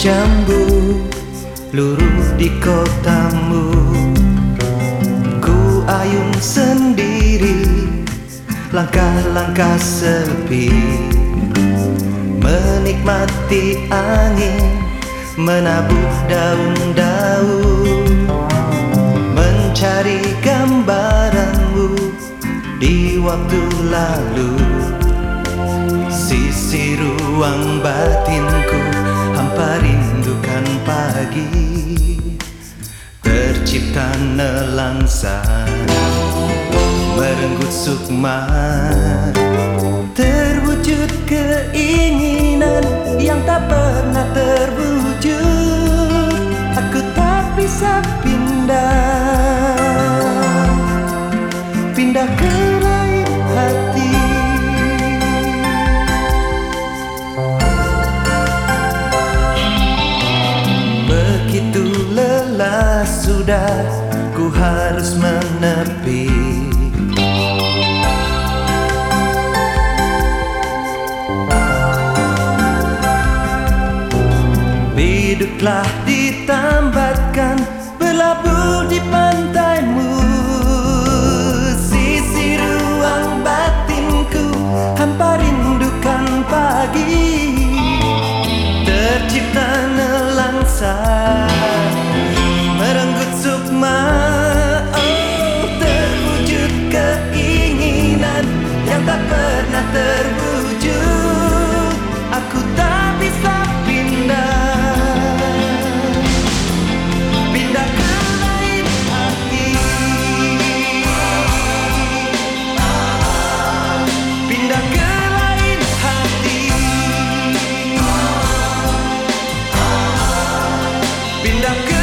jambu luruh di kotamu. Ku ayun sendiri Langkah-langkah sepi. Menikmati angin Menabuh daun-daun. Mencari gambaranmu Di waktu lalu. Sisi ruang batinku Hampa rindukan pagi Tercipta nelangsa Merenggut sukma Terwujud keinginan Yang tak pernah terwujud. Aku tak bisa pindah Pindah ke sudah ku harus menepi. Biduklah ditambatkan berlabuh di pantaimu. Sisi ruang batinku hampa rindukan pagi. Tercipta nelangsa Oh terwujud keinginan yang tak pernah terwujud Aku tak bisa pindah. Pindah ke lain hati. Pindah ke lain hati, Pindah ke